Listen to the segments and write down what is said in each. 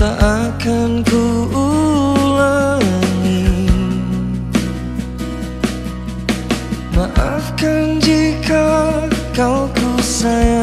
tak akan kuulangi, Maafkan jika kau ku sayang.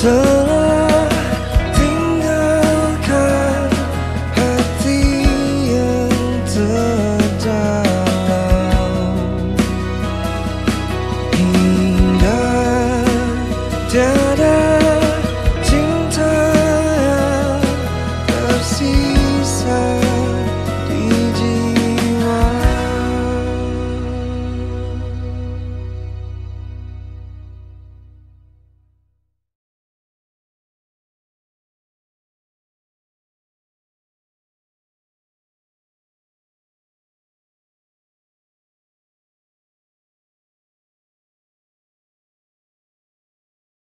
Kau